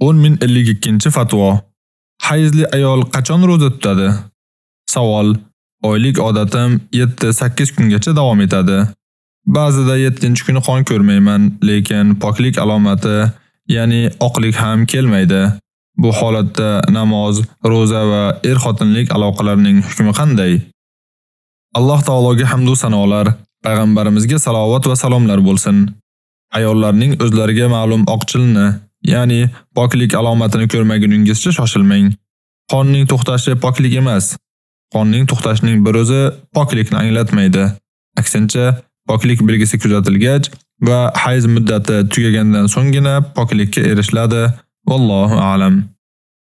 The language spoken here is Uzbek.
10052 fatvo. Hayzli ayol qachon roza tutadi? Savol: Oylik odatim 7-8 kungacha davom etadi. Ba'zida 7-kuni qon ko'rmayman, lekin poklik alomati, ya'ni oqlik ham kelmaydi. Bu holatda namoz, roza va er-xotinlik aloqalarining hukmi qanday? Alloh taologa hamd va sanolar, payg'ambarimizga salovat va salomlar bo'lsin. Ayollarning o'zlariga ma'lum oqchilni Ya'ni poklik alomatini ko'rmaguningizcha shoshilmang. Qonning to'xtashi poklik emas. Qonning to'xtashining bir o'zi poklikni anglatmaydi. Aksincha, poklik belgisi kuzatilgach va hayz muddati tugagandan so'nggina poklikka erishiladi. Vallohu a'lam.